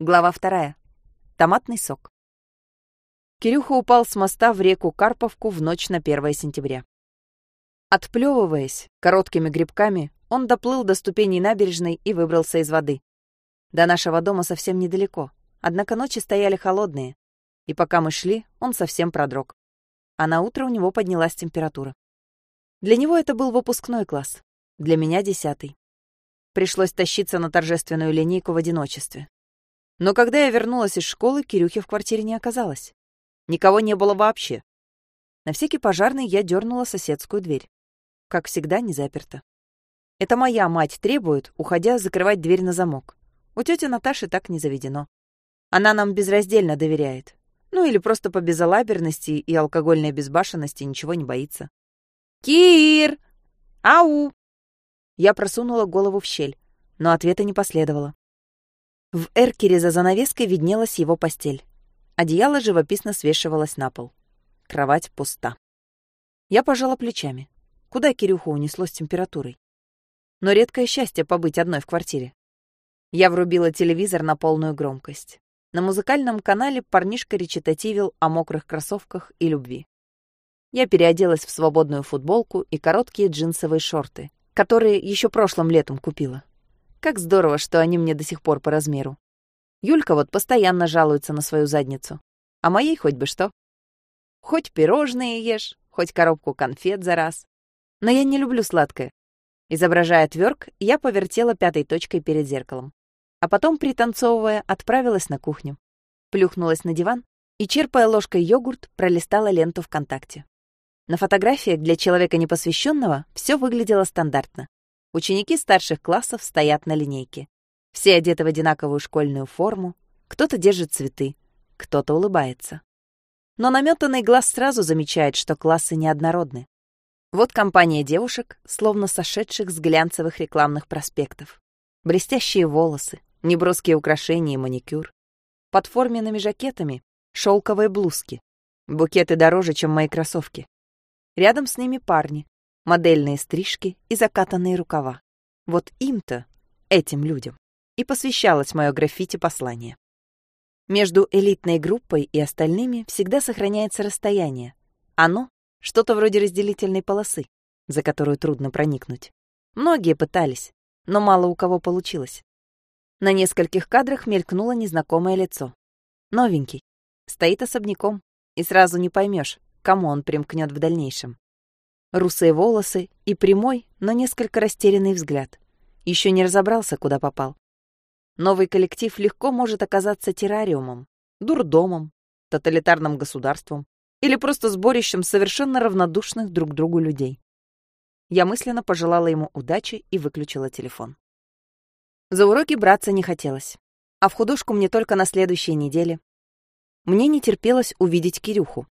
Глава вторая. Томатный сок. Кирюха упал с моста в реку Карповку в ночь на 1 сентября. Отплевываясь короткими грибками, он доплыл до ступеней набережной и выбрался из воды. До нашего дома совсем недалеко, однако ночи стояли холодные, и пока мы шли, он совсем продрог. А на утро у него поднялась температура. Для него это был выпускной класс, для меня — десятый. Пришлось тащиться на торжественную линейку в одиночестве. Но когда я вернулась из школы, Кирюхи в квартире не оказалось. Никого не было вообще. На всякий пожарный я дернула соседскую дверь. Как всегда, не заперта. Это моя мать требует, уходя, закрывать дверь на замок. У тети Наташи так не заведено. Она нам безраздельно доверяет. Ну или просто по безалаберности и алкогольной безбашенности ничего не боится. «Кир! Ау!» Я просунула голову в щель, но ответа не последовало. В эркере за занавеской виднелась его постель. Одеяло живописно свешивалось на пол. Кровать пуста. Я пожала плечами. Куда Кирюху унесло с температурой? Но редкое счастье побыть одной в квартире. Я врубила телевизор на полную громкость. На музыкальном канале парнишка речитативил о мокрых кроссовках и любви. Я переоделась в свободную футболку и короткие джинсовые шорты, которые еще прошлым летом купила. Как здорово, что они мне до сих пор по размеру. Юлька вот постоянно жалуется на свою задницу. А моей хоть бы что. Хоть пирожные ешь, хоть коробку конфет за раз. Но я не люблю сладкое. Изображая тверк, я повертела пятой точкой перед зеркалом. А потом, пританцовывая, отправилась на кухню. Плюхнулась на диван и, черпая ложкой йогурт, пролистала ленту ВКонтакте. На фотографиях для человека непосвященного все выглядело стандартно. Ученики старших классов стоят на линейке. Все одеты в одинаковую школьную форму, кто-то держит цветы, кто-то улыбается. Но наметанный глаз сразу замечает, что классы неоднородны. Вот компания девушек, словно сошедших с глянцевых рекламных проспектов. Блестящие волосы, неброские украшения и маникюр. Под форменными жакетами шелковые блузки. Букеты дороже, чем мои кроссовки. Рядом с ними парни, модельные стрижки и закатанные рукава. Вот им-то, этим людям, и посвящалось мое граффити-послание. Между элитной группой и остальными всегда сохраняется расстояние. Оно — что-то вроде разделительной полосы, за которую трудно проникнуть. Многие пытались, но мало у кого получилось. На нескольких кадрах мелькнуло незнакомое лицо. Новенький. Стоит особняком, и сразу не поймешь, кому он примкнет в дальнейшем русые волосы и прямой, но несколько растерянный взгляд. Еще не разобрался, куда попал. Новый коллектив легко может оказаться террариумом, дурдомом, тоталитарным государством или просто сборищем совершенно равнодушных друг другу людей. Я мысленно пожелала ему удачи и выключила телефон. За уроки браться не хотелось, а в художку мне только на следующей неделе. Мне не терпелось увидеть Кирюху.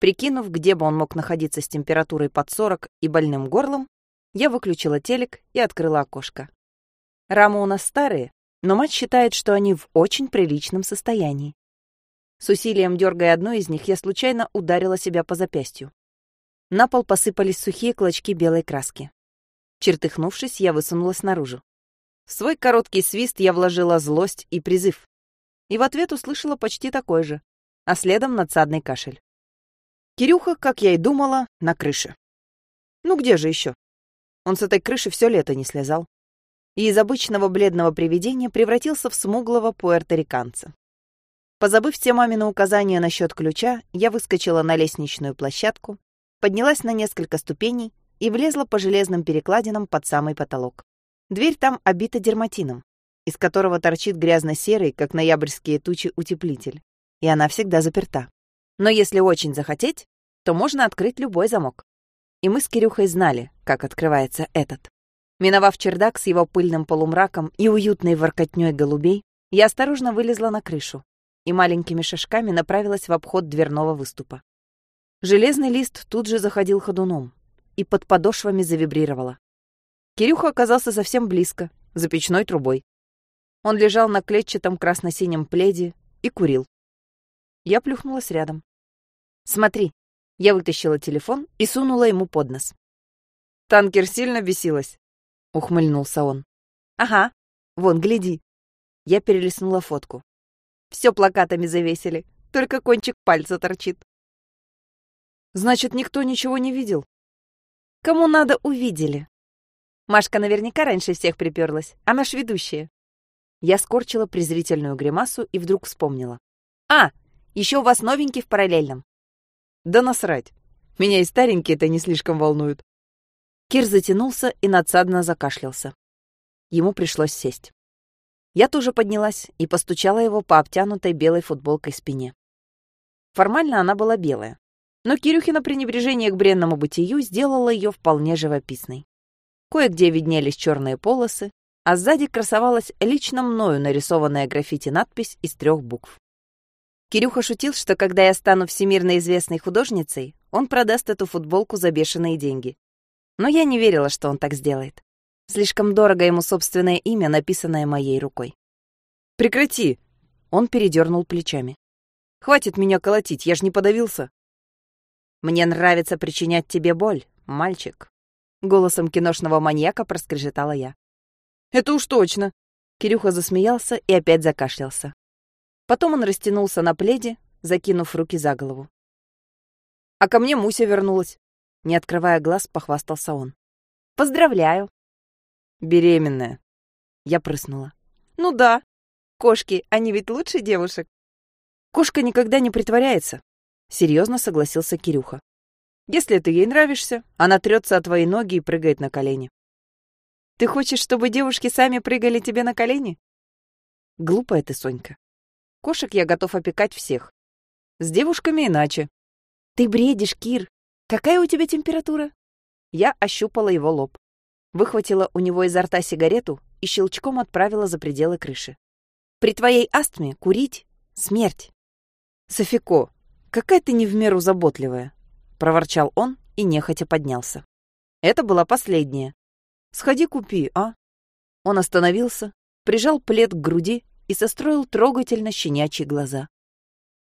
Прикинув, где бы он мог находиться с температурой под 40 и больным горлом, я выключила телек и открыла окошко. Рамы у нас старые, но мать считает, что они в очень приличном состоянии. С усилием дергая одну из них, я случайно ударила себя по запястью. На пол посыпались сухие клочки белой краски. Чертыхнувшись, я высунулась наружу. В свой короткий свист я вложила злость и призыв. И в ответ услышала почти такой же, а следом надсадный кашель. Кирюха, как я и думала, на крыше. Ну где же еще? Он с этой крыши все лето не слезал. И из обычного бледного привидения превратился в смуглого пуэрториканца. Позабыв все мамины указания насчет ключа, я выскочила на лестничную площадку, поднялась на несколько ступеней и влезла по железным перекладинам под самый потолок. Дверь там обита дерматином, из которого торчит грязно-серый, как ноябрьские тучи, утеплитель, и она всегда заперта. Но если очень захотеть, то можно открыть любой замок. И мы с Кирюхой знали, как открывается этот. Миновав чердак с его пыльным полумраком и уютной воркотней голубей, я осторожно вылезла на крышу и маленькими шажками направилась в обход дверного выступа. Железный лист тут же заходил ходуном и под подошвами завибрировало. Кирюха оказался совсем близко, за печной трубой. Он лежал на клетчатом красно-синем пледе и курил. Я плюхнулась рядом. «Смотри». Я вытащила телефон и сунула ему под нос. «Танкер сильно бесилась?» — ухмыльнулся он. «Ага. Вон, гляди». Я перелистнула фотку. Все плакатами завесили, только кончик пальца торчит. Значит, никто ничего не видел? Кому надо, увидели. Машка наверняка раньше всех приперлась, а наш ведущая. Я скорчила презрительную гримасу и вдруг вспомнила. А, еще у вас новенький в параллельном. Да насрать. Меня и старенькие-то не слишком волнуют. Кир затянулся и надсадно закашлялся. Ему пришлось сесть. Я тоже поднялась и постучала его по обтянутой белой футболкой спине. Формально она была белая, но Кирюхина пренебрежение к бренному бытию сделало ее вполне живописной. Кое-где виднелись черные полосы, а сзади красовалась лично мною нарисованная граффити-надпись из трех букв. Кирюха шутил, что когда я стану всемирно известной художницей, он продаст эту футболку за бешеные деньги. Но я не верила, что он так сделает. Слишком дорого ему собственное имя, написанное моей рукой. «Прекрати!» Он передернул плечами. «Хватит меня колотить, я ж не подавился». «Мне нравится причинять тебе боль, мальчик», — голосом киношного маньяка проскрежетала я. «Это уж точно!» Кирюха засмеялся и опять закашлялся. Потом он растянулся на пледе, закинув руки за голову. «А ко мне Муся вернулась», — не открывая глаз, похвастался он. «Поздравляю!» «Беременная!» Я прыснула. «Ну да, кошки, они ведь лучше девушек!» «Кошка никогда не притворяется», — серьезно согласился Кирюха. «Если ты ей нравишься, она трется о твои ноги и прыгает на колени». «Ты хочешь, чтобы девушки сами прыгали тебе на колени?» «Глупая ты, Сонька. Кошек я готов опекать всех. С девушками иначе. Ты бредишь, Кир. Какая у тебя температура? Я ощупала его лоб. Выхватила у него изо рта сигарету и щелчком отправила за пределы крыши. При твоей астме курить — смерть. Софико, какая ты не в меру заботливая, проворчал он и нехотя поднялся. Это была последняя. Сходи купи, а? Он остановился, прижал плед к груди и состроил трогательно щенячьи глаза.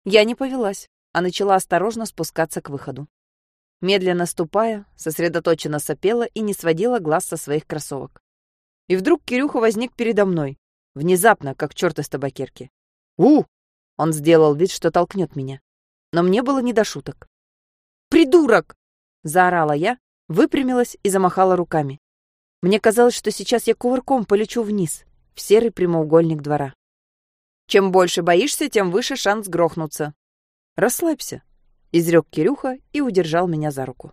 Я не повелась, а начала осторожно спускаться к выходу. Медленно ступая, сосредоточенно сопела и не сводила глаз со своих кроссовок. И вдруг Кирюха возник передо мной, внезапно, как черт из табакерки. «У!» — он сделал вид, что толкнет меня. Но мне было не до шуток. «Придурок!» — заорала я, выпрямилась и замахала руками. Мне казалось, что сейчас я кувырком полечу вниз, в серый прямоугольник двора. Чем больше боишься, тем выше шанс грохнуться. Расслабься, изрек Кирюха и удержал меня за руку.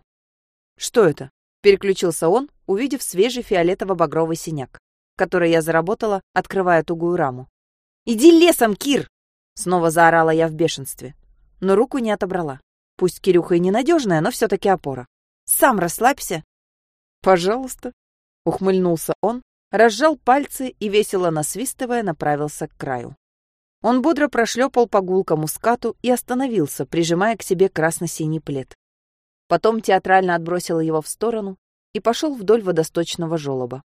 Что это? Переключился он, увидев свежий фиолетово-багровый синяк, который я заработала, открывая тугую раму. «Иди лесом, Кир!» Снова заорала я в бешенстве, но руку не отобрала. Пусть Кирюха и ненадежная, но все-таки опора. «Сам расслабься!» «Пожалуйста!» — ухмыльнулся он, разжал пальцы и, весело насвистывая, направился к краю. Он бодро прошлепал по гулкому скату и остановился, прижимая к себе красно-синий плед. Потом театрально отбросил его в сторону и пошел вдоль водосточного желоба.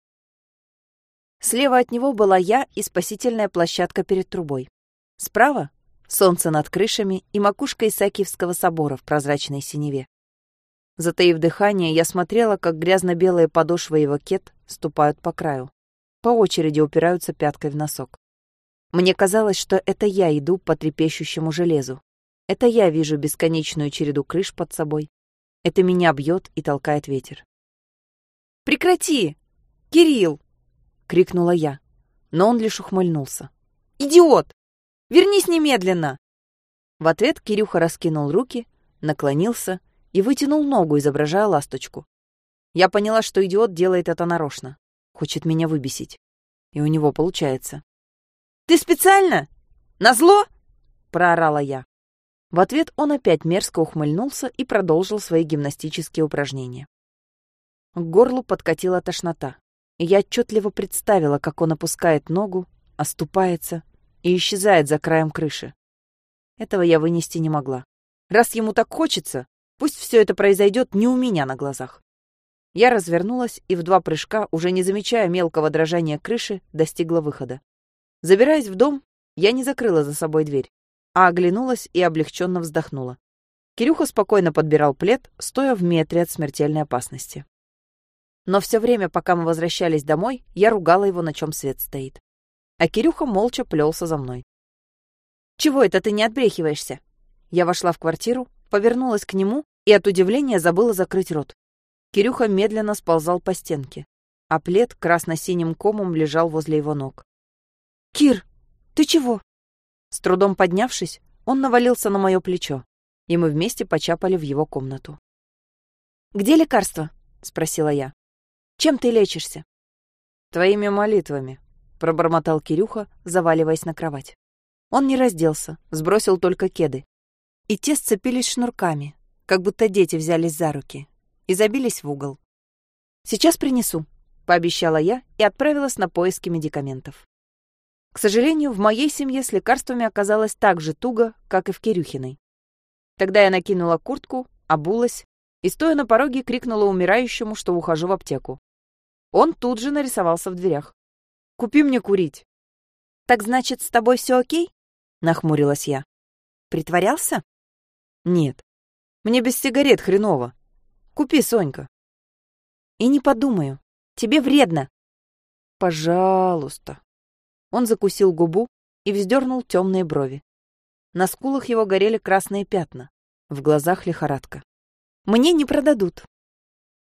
Слева от него была я и спасительная площадка перед трубой. Справа — солнце над крышами и макушка Исаакиевского собора в прозрачной синеве. Затаив дыхание, я смотрела, как грязно-белые подошвы его кет ступают по краю. По очереди упираются пяткой в носок. Мне казалось, что это я иду по трепещущему железу. Это я вижу бесконечную череду крыш под собой. Это меня бьет и толкает ветер. «Прекрати! Кирилл!» — крикнула я, но он лишь ухмыльнулся. «Идиот! Вернись немедленно!» В ответ Кирюха раскинул руки, наклонился и вытянул ногу, изображая ласточку. Я поняла, что идиот делает это нарочно. Хочет меня выбесить. И у него получается. Ты специально? Назло?» — проорала я. В ответ он опять мерзко ухмыльнулся и продолжил свои гимнастические упражнения. К горлу подкатила тошнота, и я отчетливо представила, как он опускает ногу, оступается и исчезает за краем крыши. Этого я вынести не могла. Раз ему так хочется, пусть все это произойдет не у меня на глазах. Я развернулась и в два прыжка, уже не замечая мелкого дрожания крыши, достигла выхода. Забираясь в дом, я не закрыла за собой дверь, а оглянулась и облегченно вздохнула. Кирюха спокойно подбирал плед, стоя в метре от смертельной опасности. Но все время, пока мы возвращались домой, я ругала его, на чем свет стоит. А Кирюха молча плелся за мной. Чего это ты не отбрехиваешься?» Я вошла в квартиру, повернулась к нему и от удивления забыла закрыть рот. Кирюха медленно сползал по стенке, а плед красно-синим комом лежал возле его ног. «Кир, ты чего?» С трудом поднявшись, он навалился на мое плечо, и мы вместе почапали в его комнату. «Где лекарство?» — спросила я. «Чем ты лечишься?» «Твоими молитвами», — пробормотал Кирюха, заваливаясь на кровать. Он не разделся, сбросил только кеды. И те сцепились шнурками, как будто дети взялись за руки, и забились в угол. «Сейчас принесу», — пообещала я и отправилась на поиски медикаментов. К сожалению, в моей семье с лекарствами оказалось так же туго, как и в Кирюхиной. Тогда я накинула куртку, обулась и, стоя на пороге, крикнула умирающему, что ухожу в аптеку. Он тут же нарисовался в дверях. «Купи мне курить». «Так значит, с тобой все окей?» — нахмурилась я. «Притворялся?» «Нет. Мне без сигарет хреново. Купи, Сонька». «И не подумаю. Тебе вредно». «Пожалуйста». Он закусил губу и вздернул темные брови. На скулах его горели красные пятна, в глазах лихорадка. Мне не продадут.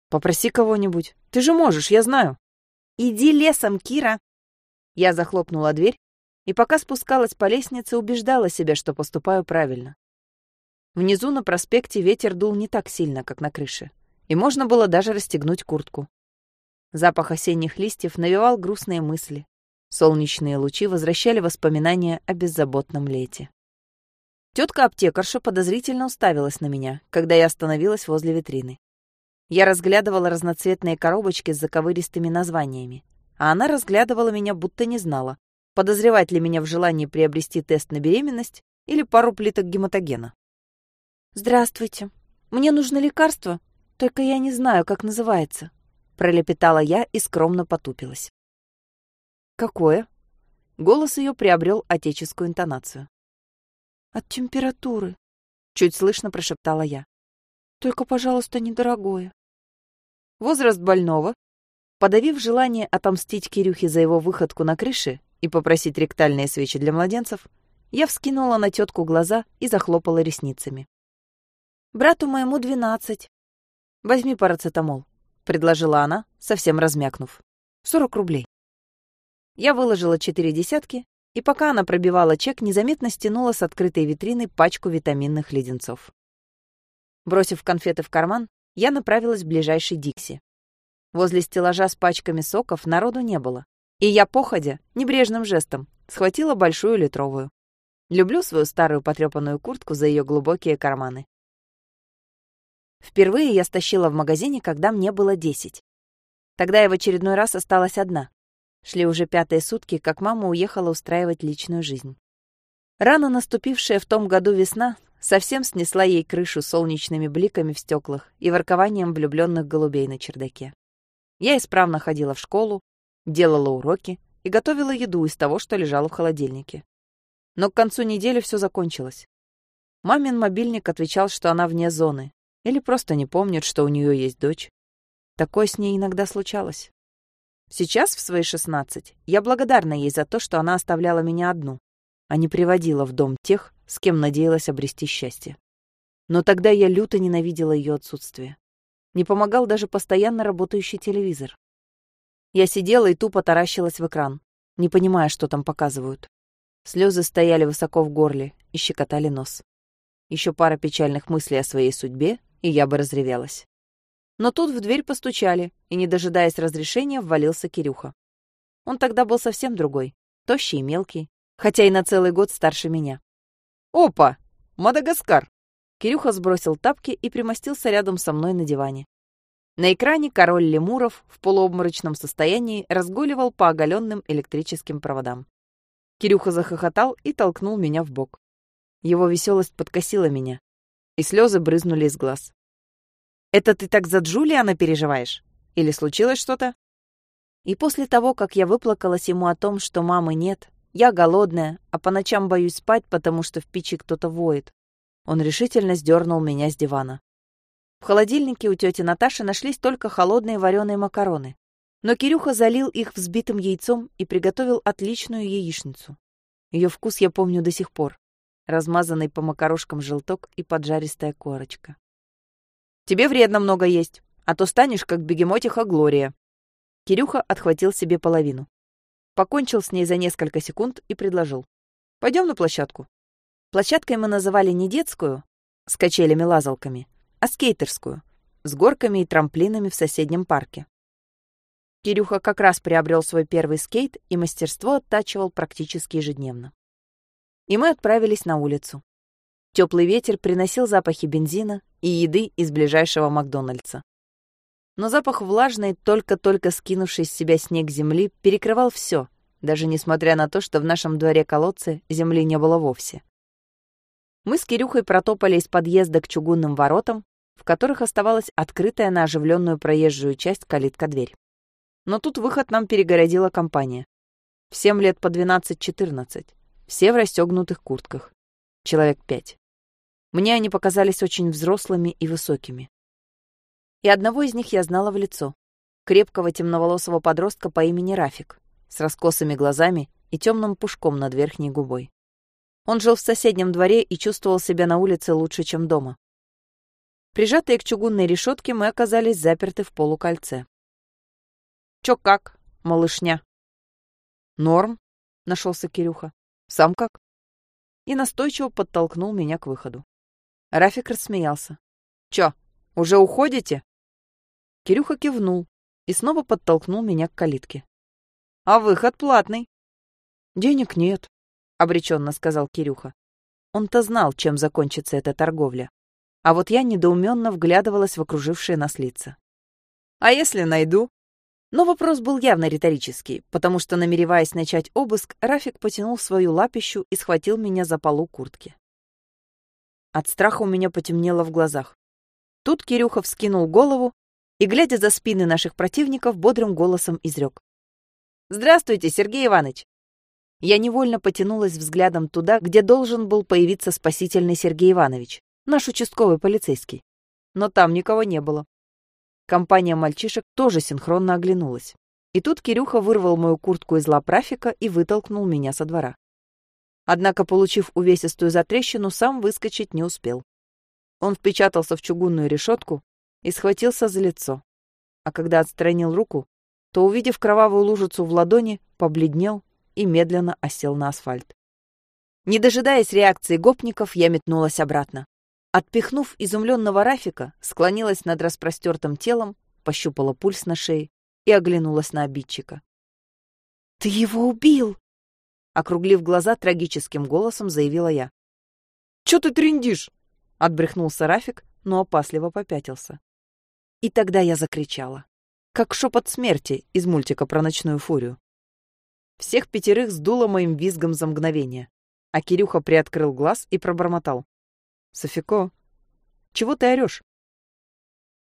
Попроси кого-нибудь. Ты же можешь, я знаю. Иди лесом, Кира. Я захлопнула дверь и пока спускалась по лестнице, убеждала себя, что поступаю правильно. Внизу на проспекте ветер дул не так сильно, как на крыше, и можно было даже расстегнуть куртку. Запах осенних листьев навевал грустные мысли. Солнечные лучи возвращали воспоминания о беззаботном лете. Тетка-аптекарша подозрительно уставилась на меня, когда я остановилась возле витрины. Я разглядывала разноцветные коробочки с заковыристыми названиями, а она разглядывала меня, будто не знала, подозревать ли меня в желании приобрести тест на беременность или пару плиток гематогена. «Здравствуйте. Мне нужно лекарство, только я не знаю, как называется», — пролепетала я и скромно потупилась. «Какое?» Голос ее приобрел отеческую интонацию. От температуры, чуть слышно прошептала я. Только, пожалуйста, недорогое. Возраст больного, подавив желание отомстить Кирюхе за его выходку на крыше и попросить ректальные свечи для младенцев, я вскинула на тетку глаза и захлопала ресницами. Брату моему двенадцать. Возьми парацетамол, предложила она, совсем размякнув. Сорок рублей. Я выложила четыре десятки и пока она пробивала чек, незаметно стянула с открытой витрины пачку витаминных леденцов. Бросив конфеты в карман, я направилась в ближайший Дикси. Возле стеллажа с пачками соков народу не было, и я, походя, небрежным жестом, схватила большую литровую. Люблю свою старую потрепанную куртку за ее глубокие карманы. Впервые я стащила в магазине, когда мне было десять. Тогда я в очередной раз осталась одна. Шли уже пятые сутки, как мама уехала устраивать личную жизнь. Рано наступившая в том году весна совсем снесла ей крышу солнечными бликами в стеклах и воркованием влюбленных голубей на чердаке. Я исправно ходила в школу, делала уроки и готовила еду из того, что лежало в холодильнике. Но к концу недели все закончилось. Мамин мобильник отвечал, что она вне зоны, или просто не помнит, что у нее есть дочь. Такое с ней иногда случалось. Сейчас, в свои шестнадцать, я благодарна ей за то, что она оставляла меня одну, а не приводила в дом тех, с кем надеялась обрести счастье. Но тогда я люто ненавидела ее отсутствие. Не помогал даже постоянно работающий телевизор. Я сидела и тупо таращилась в экран, не понимая, что там показывают. Слезы стояли высоко в горле и щекотали нос. Еще пара печальных мыслей о своей судьбе, и я бы разревелась. Но тут в дверь постучали, и, не дожидаясь разрешения, ввалился Кирюха. Он тогда был совсем другой, тощий и мелкий, хотя и на целый год старше меня. «Опа! Мадагаскар!» Кирюха сбросил тапки и примостился рядом со мной на диване. На экране король лемуров в полуобморочном состоянии разгуливал по оголенным электрическим проводам. Кирюха захохотал и толкнул меня в бок. Его веселость подкосила меня, и слезы брызнули из глаз. Это ты так за Джулиана переживаешь? Или случилось что-то?» И после того, как я выплакалась ему о том, что мамы нет, я голодная, а по ночам боюсь спать, потому что в печи кто-то воет, он решительно сдернул меня с дивана. В холодильнике у тети Наташи нашлись только холодные вареные макароны. Но Кирюха залил их взбитым яйцом и приготовил отличную яичницу. Ее вкус я помню до сих пор. размазанный по макарошкам желток и поджаристая корочка. «Тебе вредно много есть, а то станешь, как бегемотиха Глория». Кирюха отхватил себе половину. Покончил с ней за несколько секунд и предложил. «Пойдем на площадку». Площадкой мы называли не детскую, с качелями-лазалками, а скейтерскую, с горками и трамплинами в соседнем парке. Кирюха как раз приобрел свой первый скейт и мастерство оттачивал практически ежедневно. И мы отправились на улицу. Теплый ветер приносил запахи бензина и еды из ближайшего Макдональдса. Но запах влажной, только-только скинувший с себя снег земли, перекрывал все, даже несмотря на то, что в нашем дворе колодце земли не было вовсе. Мы с Кирюхой протопали из подъезда к чугунным воротам, в которых оставалась открытая на оживленную проезжую часть калитка-дверь. Но тут выход нам перегородила компания. Всем лет по 12-14, все в расстегнутых куртках. Человек пять. Мне они показались очень взрослыми и высокими. И одного из них я знала в лицо. Крепкого темноволосого подростка по имени Рафик, с раскосыми глазами и темным пушком над верхней губой. Он жил в соседнем дворе и чувствовал себя на улице лучше, чем дома. Прижатые к чугунной решетке, мы оказались заперты в полукольце. Чё как, малышня? Норм, нашелся Кирюха. Сам как? И настойчиво подтолкнул меня к выходу. Рафик рассмеялся. Чё, уже уходите? Кирюха кивнул и снова подтолкнул меня к калитке. А выход платный. Денег нет, обреченно сказал Кирюха. Он-то знал, чем закончится эта торговля. А вот я недоуменно вглядывалась в окружившие нас лица. А если найду? Но вопрос был явно риторический, потому что, намереваясь начать обыск, Рафик потянул свою лапищу и схватил меня за полу куртки. От страха у меня потемнело в глазах. Тут Кирюха вскинул голову и, глядя за спины наших противников, бодрым голосом изрек. «Здравствуйте, Сергей Иванович!» Я невольно потянулась взглядом туда, где должен был появиться спасительный Сергей Иванович, наш участковый полицейский. Но там никого не было. Компания мальчишек тоже синхронно оглянулась. И тут Кирюха вырвал мою куртку из лап Рафика и вытолкнул меня со двора. Однако, получив увесистую затрещину, сам выскочить не успел. Он впечатался в чугунную решетку и схватился за лицо. А когда отстранил руку, то, увидев кровавую лужицу в ладони, побледнел и медленно осел на асфальт. Не дожидаясь реакции гопников, я метнулась обратно. Отпихнув изумленного Рафика, склонилась над распростертым телом, пощупала пульс на шее и оглянулась на обидчика. «Ты его убил!» Округлив глаза, трагическим голосом заявила я. «Чё ты трындишь?» — отбрехнулся Рафик, но опасливо попятился. И тогда я закричала, как шепот смерти из мультика про ночную фурию. Всех пятерых сдуло моим визгом за мгновение, а Кирюха приоткрыл глаз и пробормотал. Софико, чего ты орешь?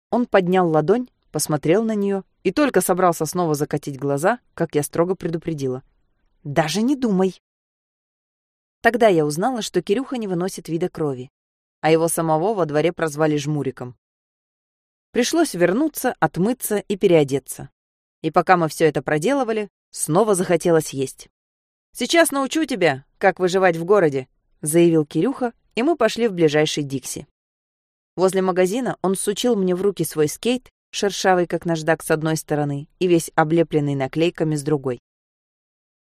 Он поднял ладонь, посмотрел на нее и только собрался снова закатить глаза, как я строго предупредила. «Даже не думай!» Тогда я узнала, что Кирюха не выносит вида крови, а его самого во дворе прозвали Жмуриком. Пришлось вернуться, отмыться и переодеться. И пока мы все это проделывали, снова захотелось есть. «Сейчас научу тебя, как выживать в городе», — заявил Кирюха и мы пошли в ближайший Дикси. Возле магазина он сучил мне в руки свой скейт, шершавый, как наждак, с одной стороны и весь облепленный наклейками с другой.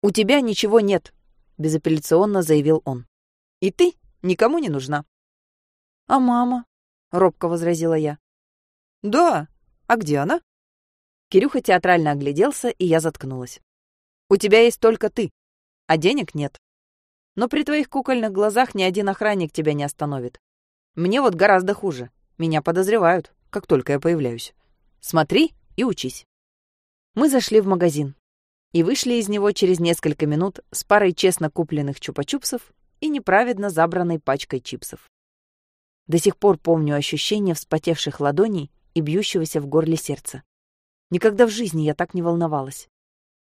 «У тебя ничего нет», — безапелляционно заявил он. «И ты никому не нужна». «А мама?» — робко возразила я. «Да. А где она?» Кирюха театрально огляделся, и я заткнулась. «У тебя есть только ты, а денег нет. Но при твоих кукольных глазах ни один охранник тебя не остановит. Мне вот гораздо хуже. Меня подозревают, как только я появляюсь. Смотри и учись. Мы зашли в магазин и вышли из него через несколько минут с парой честно купленных чупа-чупсов и неправедно забранной пачкой чипсов. До сих пор помню ощущение вспотевших ладоней и бьющегося в горле сердца. Никогда в жизни я так не волновалась.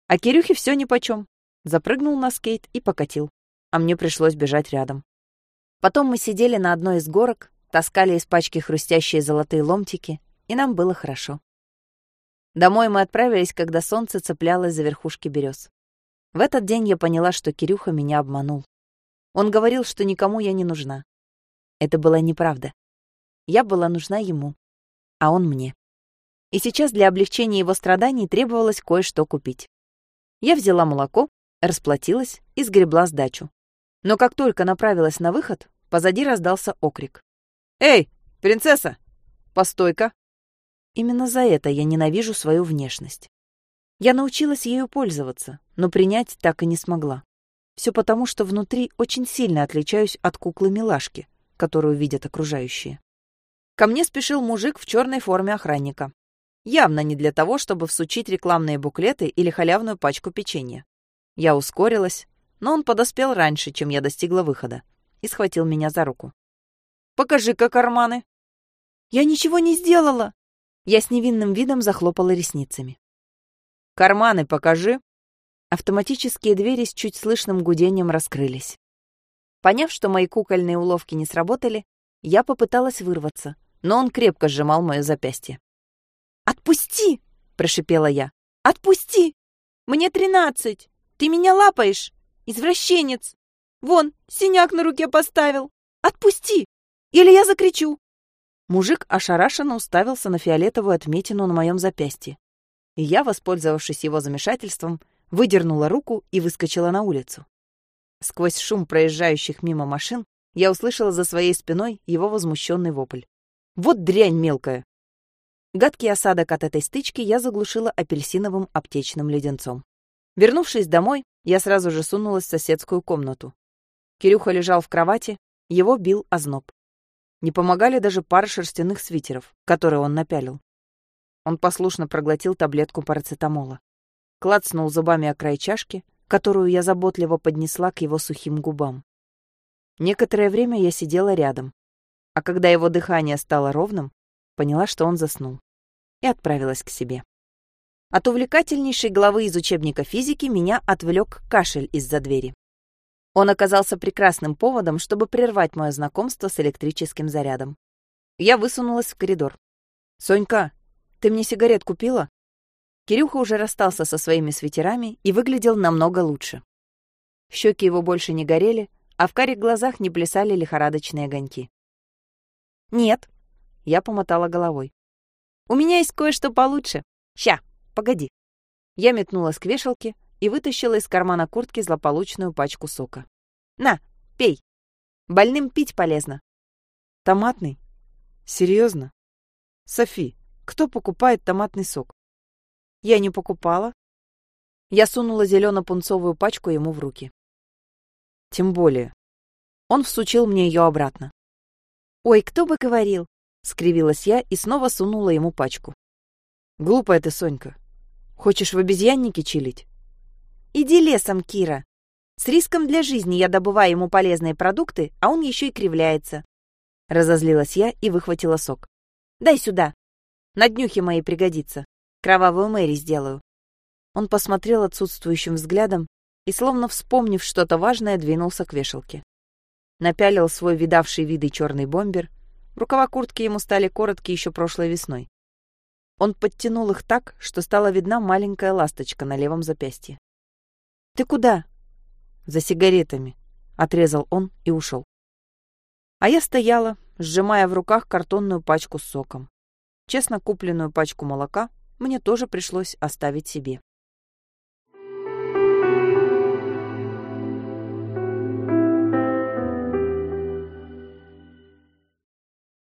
А Кирюхе все нипочем. Запрыгнул на скейт и покатил а мне пришлось бежать рядом. Потом мы сидели на одной из горок, таскали из пачки хрустящие золотые ломтики, и нам было хорошо. Домой мы отправились, когда солнце цеплялось за верхушки берез. В этот день я поняла, что Кирюха меня обманул. Он говорил, что никому я не нужна. Это была неправда. Я была нужна ему, а он мне. И сейчас для облегчения его страданий требовалось кое-что купить. Я взяла молоко, расплатилась и сгребла сдачу. Но как только направилась на выход, позади раздался окрик. «Эй, принцесса! Постой-ка!» Именно за это я ненавижу свою внешность. Я научилась ею пользоваться, но принять так и не смогла. Все потому, что внутри очень сильно отличаюсь от куклы-милашки, которую видят окружающие. Ко мне спешил мужик в черной форме охранника. Явно не для того, чтобы всучить рекламные буклеты или халявную пачку печенья. Я ускорилась, но он подоспел раньше, чем я достигла выхода, и схватил меня за руку. «Покажи-ка карманы!» «Я ничего не сделала!» Я с невинным видом захлопала ресницами. «Карманы покажи!» Автоматические двери с чуть слышным гудением раскрылись. Поняв, что мои кукольные уловки не сработали, я попыталась вырваться, но он крепко сжимал мое запястье. «Отпусти!» — прошипела я. «Отпусти! Мне тринадцать! Ты меня лапаешь! Извращенец! Вон, синяк на руке поставил! Отпусти! Или я закричу!» Мужик ошарашенно уставился на фиолетовую отметину на моем запястье. И я, воспользовавшись его замешательством, выдернула руку и выскочила на улицу. Сквозь шум проезжающих мимо машин я услышала за своей спиной его возмущенный вопль. «Вот дрянь мелкая!» Гадкий осадок от этой стычки я заглушила апельсиновым аптечным леденцом. Вернувшись домой, я сразу же сунулась в соседскую комнату. Кирюха лежал в кровати, его бил озноб. Не помогали даже пары шерстяных свитеров, которые он напялил. Он послушно проглотил таблетку парацетамола. Клацнул зубами о край чашки, которую я заботливо поднесла к его сухим губам. Некоторое время я сидела рядом, а когда его дыхание стало ровным, поняла, что он заснул, и отправилась к себе. От увлекательнейшей главы из учебника физики меня отвлек кашель из-за двери. Он оказался прекрасным поводом, чтобы прервать мое знакомство с электрическим зарядом. Я высунулась в коридор. «Сонька, ты мне сигарет купила?» Кирюха уже расстался со своими свитерами и выглядел намного лучше. Щеки его больше не горели, а в карих глазах не плясали лихорадочные огоньки. «Нет», — я помотала головой. «У меня есть кое-что получше. Ща, погоди». Я метнулась к вешалке и вытащила из кармана куртки злополучную пачку сока. «На, пей. Больным пить полезно». «Томатный? Серьезно? Софи, кто покупает томатный сок?» «Я не покупала». Я сунула зелено-пунцовую пачку ему в руки. Тем более. Он всучил мне ее обратно. «Ой, кто бы говорил!» — скривилась я и снова сунула ему пачку. «Глупая ты, Сонька. Хочешь в обезьяннике чилить?» «Иди лесом, Кира. С риском для жизни я добываю ему полезные продукты, а он еще и кривляется». Разозлилась я и выхватила сок. «Дай сюда. На днюхе моей пригодится. Кровавую Мэри сделаю». Он посмотрел отсутствующим взглядом и, словно вспомнив что-то важное, двинулся к вешалке. Напялил свой видавший виды черный бомбер. Рукава куртки ему стали короткие еще прошлой весной. Он подтянул их так, что стала видна маленькая ласточка на левом запястье. «Ты куда?» «За сигаретами», — отрезал он и ушел. А я стояла, сжимая в руках картонную пачку с соком. Честно купленную пачку молока мне тоже пришлось оставить себе.